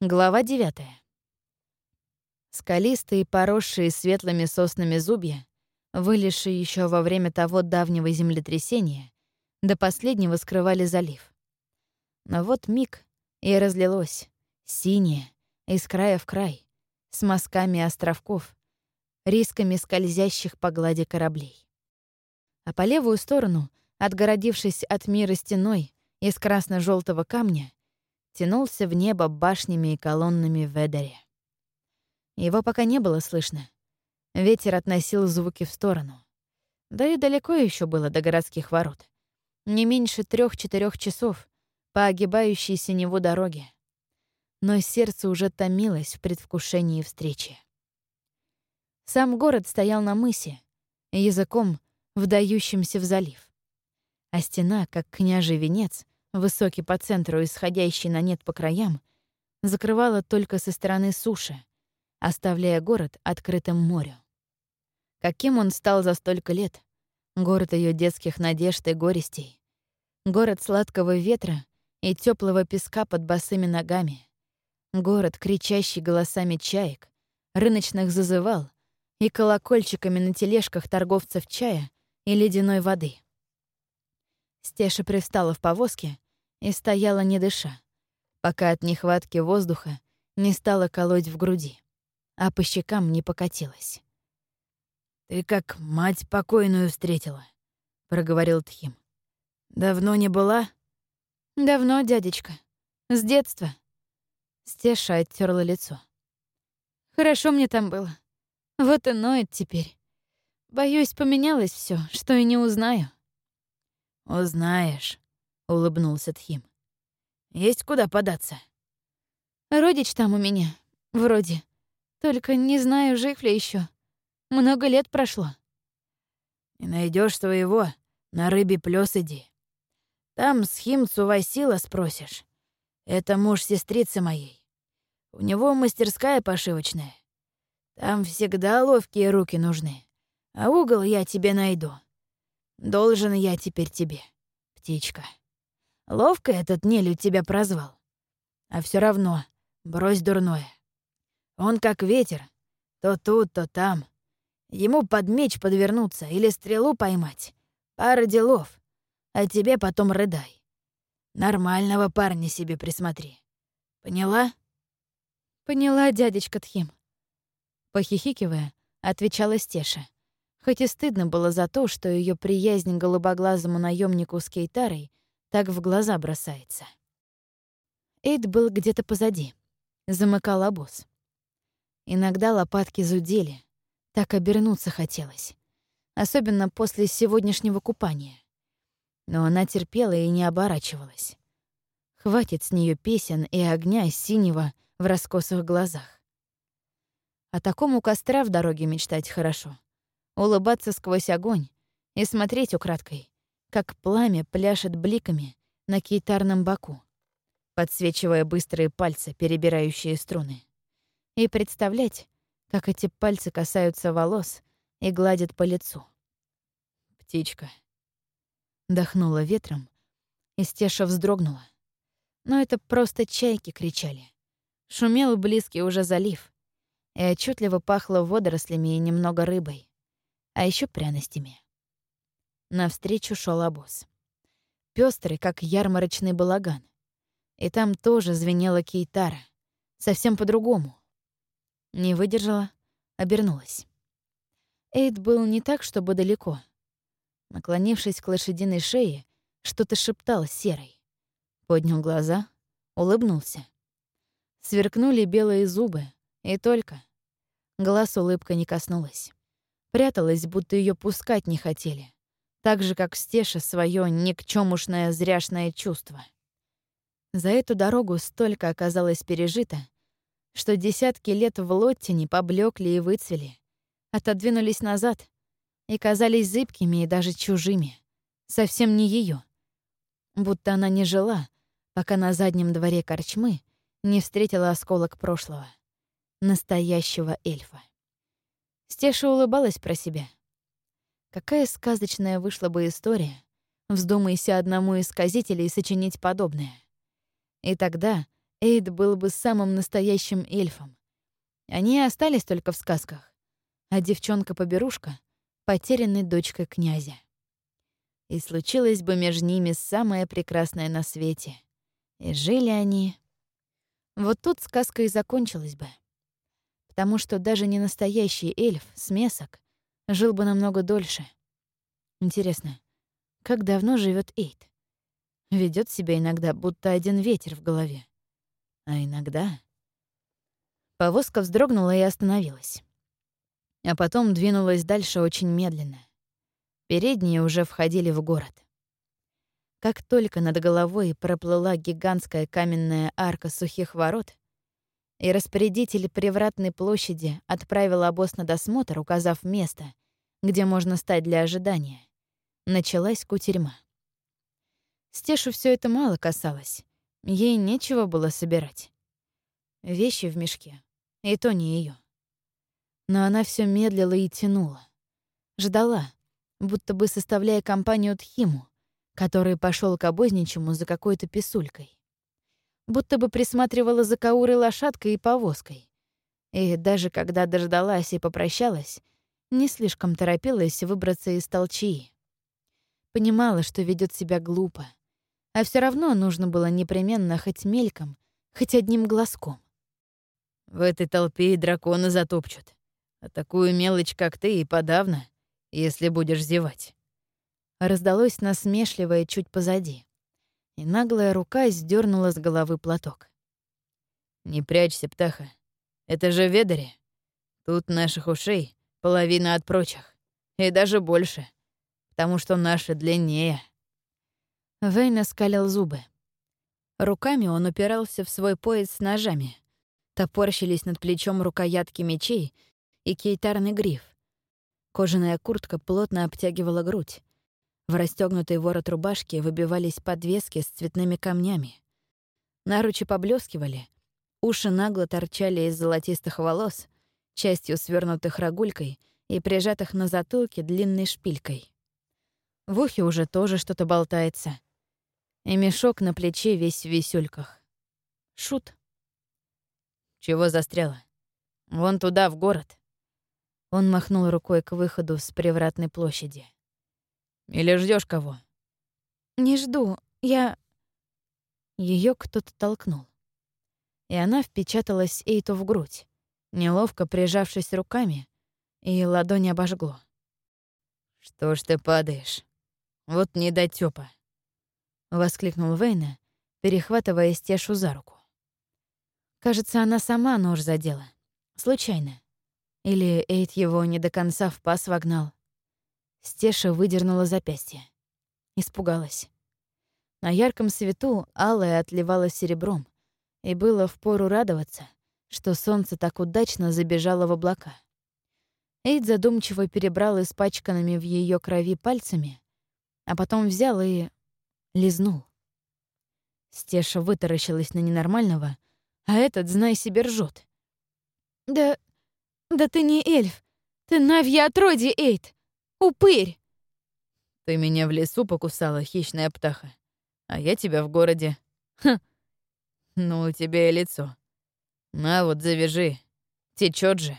Глава девятая. Скалистые, поросшие светлыми соснами зубья, вылезшие еще во время того давнего землетрясения, до последнего скрывали залив. Но вот миг, и разлилось, синее, из края в край, с мазками островков, рисками скользящих по глади кораблей. А по левую сторону, отгородившись от мира стеной из красно желтого камня, тянулся в небо башнями и колоннами в Эдере. Его пока не было слышно. Ветер относил звуки в сторону. Да и далеко еще было до городских ворот. Не меньше трех-четырех часов по огибающей синеву дороге. Но сердце уже томилось в предвкушении встречи. Сам город стоял на мысе, языком, вдающимся в залив. А стена, как княжий венец, высокий по центру и сходящий на нет по краям, закрывала только со стороны суши, оставляя город открытым морю. Каким он стал за столько лет? Город ее детских надежд и горестей. Город сладкого ветра и теплого песка под босыми ногами. Город, кричащий голосами чаек, рыночных зазывал и колокольчиками на тележках торговцев чая и ледяной воды. Стеша привстала в повозке и стояла не дыша, пока от нехватки воздуха не стала колоть в груди, а по щекам не покатилась. «Ты как мать покойную встретила», — проговорил Тхим. «Давно не была?» «Давно, дядечка. С детства». Стеша оттерла лицо. «Хорошо мне там было. Вот и ноет теперь. Боюсь, поменялось все, что и не узнаю». «Узнаешь», — улыбнулся Тхим. «Есть куда податься?» «Родич там у меня, вроде. Только не знаю, жив ли еще. Много лет прошло». «Не найдешь своего, на рыбе плес иди. Там с Химцу Васила спросишь. Это муж сестрицы моей. У него мастерская пошивочная. Там всегда ловкие руки нужны. А угол я тебе найду. Должен я теперь тебе, птичка». Ловко этот нелюдь тебя прозвал. А все равно, брось дурное. Он как ветер, то тут, то там. Ему под меч подвернуться или стрелу поймать. Пара делов. А тебе потом рыдай. Нормального парня себе присмотри. Поняла? Поняла, дядечка Тхим. Похихикивая, отвечала Стеша. Хоть и стыдно было за то, что ее приязнь голубоглазому наемнику с Кейтарой — так в глаза бросается. Эйд был где-то позади, замыкал обоз. Иногда лопатки зудели, так обернуться хотелось, особенно после сегодняшнего купания. Но она терпела и не оборачивалась. Хватит с нее песен и огня синего в раскосых глазах. О таком у костра в дороге мечтать хорошо. Улыбаться сквозь огонь и смотреть украдкой, как пламя пляшет бликами на китарном боку, подсвечивая быстрые пальцы, перебирающие струны. И представлять, как эти пальцы касаются волос и гладят по лицу. «Птичка». Дохнула ветром, и Стеша вздрогнула. Но это просто чайки кричали. Шумел близкий уже залив, и отчетливо пахло водорослями и немного рыбой, а еще пряностями. Навстречу шел обоз. Пёстрый, как ярмарочный балаган. И там тоже звенела кейтара. Совсем по-другому. Не выдержала, обернулась. Эйд был не так, чтобы далеко. Наклонившись к лошадиной шее, что-то шептал серой. Поднял глаза, улыбнулся. Сверкнули белые зубы, и только. Глаз улыбка не коснулась. Пряталась, будто ее пускать не хотели так же, как Стеша свое никчемушное зряшное чувство. За эту дорогу столько оказалось пережито, что десятки лет в Лоттине поблекли и выцвели, отодвинулись назад и казались зыбкими и даже чужими, совсем не ее, Будто она не жила, пока на заднем дворе корчмы не встретила осколок прошлого, настоящего эльфа. Стеша улыбалась про себя — Какая сказочная вышла бы история, вздумайся одному из сказителей сочинить подобное. И тогда Эйд был бы самым настоящим эльфом. Они остались только в сказках, а девчонка-поберушка — потерянной дочкой князя. И случилось бы между ними самое прекрасное на свете. И жили они... Вот тут сказка и закончилась бы. Потому что даже не настоящий эльф, смесок, жил бы намного дольше. Интересно, как давно живет Эйд? Ведет себя иногда, будто один ветер в голове. А иногда... Повозка вздрогнула и остановилась. А потом двинулась дальше очень медленно. Передние уже входили в город. Как только над головой проплыла гигантская каменная арка сухих ворот, и распорядитель привратной площади отправил обоз на досмотр, указав место, где можно стать для ожидания, началась кутерьма. Стешу все это мало касалось. Ей нечего было собирать. Вещи в мешке, и то не ее. Но она все медлила и тянула. Ждала, будто бы составляя компанию Тхиму, который пошел к обозничему за какой-то писулькой. Будто бы присматривала за Каурой лошадкой и повозкой. И даже когда дождалась и попрощалась, не слишком торопилась выбраться из толчии. Понимала, что ведет себя глупо. А все равно нужно было непременно хоть мельком, хоть одним глазком. В этой толпе и дракона затопчут. А такую мелочь, как ты, и подавно, если будешь зевать раздалось насмешливое чуть позади, и наглая рука сдернула с головы платок. «Не прячься, птаха. Это же ведари. Тут наших ушей половина от прочих, и даже больше, потому что наши длиннее». Вейна скалил зубы. Руками он упирался в свой пояс с ножами. Топорщились над плечом рукоятки мечей и кейтарный гриф. Кожаная куртка плотно обтягивала грудь, в расстёгнутый ворот рубашки выбивались подвески с цветными камнями. Наручи поблескивали, уши нагло торчали из золотистых волос, частью свернутых рогулькой и прижатых на затылке длинной шпилькой. В ухе уже тоже что-то болтается. И мешок на плече весь в висюльках. Шут. Чего застряла? Вон туда, в город. Он махнул рукой к выходу с привратной площади. Или ждешь кого? Не жду. Я... Ее кто-то толкнул. И она впечаталась Эйту в грудь, неловко прижавшись руками, и ладонь обожгло. «Что ж ты падаешь? Вот не дотёпа!» — воскликнул Вейна, перехватывая Стешу за руку. Кажется, она сама нож задела. Случайно. Или Эйт его не до конца в пас вогнал. Стеша выдернула запястье. Испугалась. На ярком свету алое отливало серебром, и было впору радоваться, что солнце так удачно забежало в облака. Эйд задумчиво перебрал испачканными в ее крови пальцами, а потом взял и лизнул. Стеша вытаращилась на ненормального, а этот, знай себе, ржет. «Да... да ты не эльф! Ты Навья отродье, Эйд! Упырь!» «Ты меня в лесу покусала, хищная птаха, а я тебя в городе. Хм, ну у тебя и лицо. На вот, завяжи, течет же».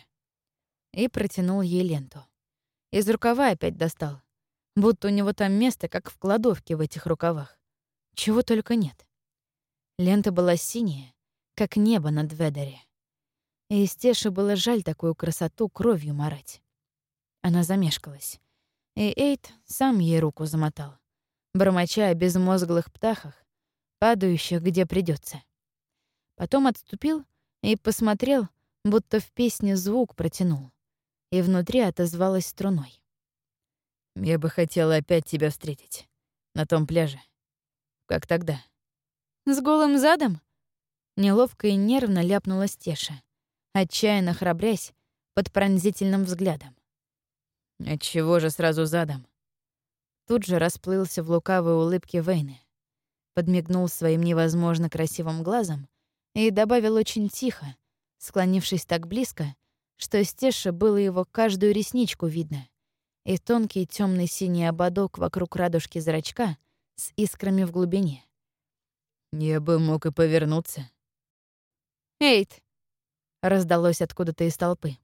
И протянул ей ленту. Из рукава опять достал, будто у него там место, как в кладовке в этих рукавах. Чего только нет. Лента была синяя, как небо над Ведере. И Стеше было жаль такую красоту кровью марать. Она замешкалась. И Эйт сам ей руку замотал, бормоча о безмозглых птахах, падающих где придется. Потом отступил и посмотрел, будто в песне звук протянул, и внутри отозвалась струной. «Я бы хотела опять тебя встретить. На том пляже. Как тогда?» «С голым задом?» Неловко и нервно ляпнула Стеша, отчаянно храбрясь под пронзительным взглядом. Отчего же сразу задом? Тут же расплылся в лукавой улыбке Вейны, подмигнул своим невозможно красивым глазом и добавил очень тихо, склонившись так близко, что Стеша было его каждую ресничку видно, и тонкий темный синий ободок вокруг радужки зрачка с искрами в глубине. «Я бы мог и повернуться. «Эйт!» — раздалось откуда-то из толпы.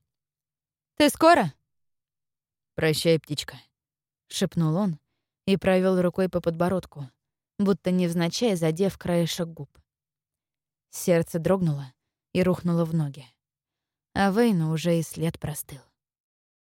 «Ты скоро?» «Прощай, птичка», — шепнул он и провел рукой по подбородку, будто невзначай задев краешек губ. Сердце дрогнуло и рухнуло в ноги. А Вейну уже и след простыл.